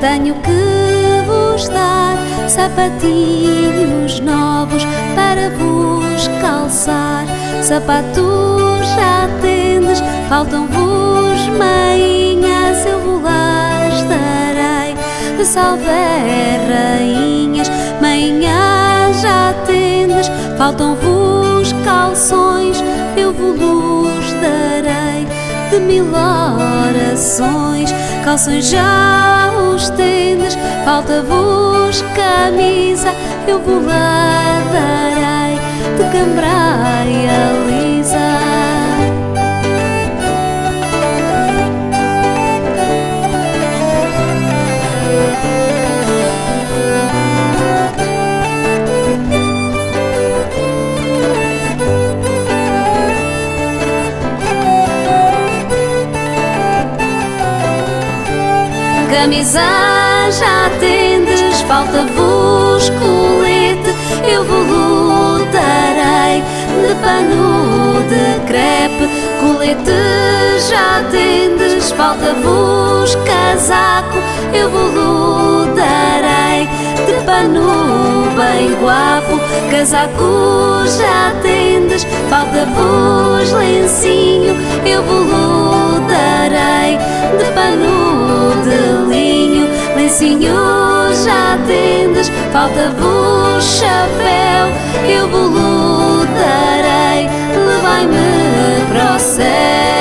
tenho que vos dar sapatinhos novos para vos calçar. Sapatos já tendes, faltam-vos meinhas, eu vos las darei. Salve rainhas, meinhas já tendes, faltam-vos calções, eu vos darei de mil orações. Calções já os tendes, falta-vos camisa, eu vos lá darei de cambraia Camisa já tendes, falta-vos colete, eu vos lutarei de pano de crepe. Colete já tendes, falta-vos casaco, eu vos lutarei de pano bem guapo. Casaco já tendes, falta-vos lencinho, eu vos falta-vos chapéu, eu vos lutarei, levai-me para o céu.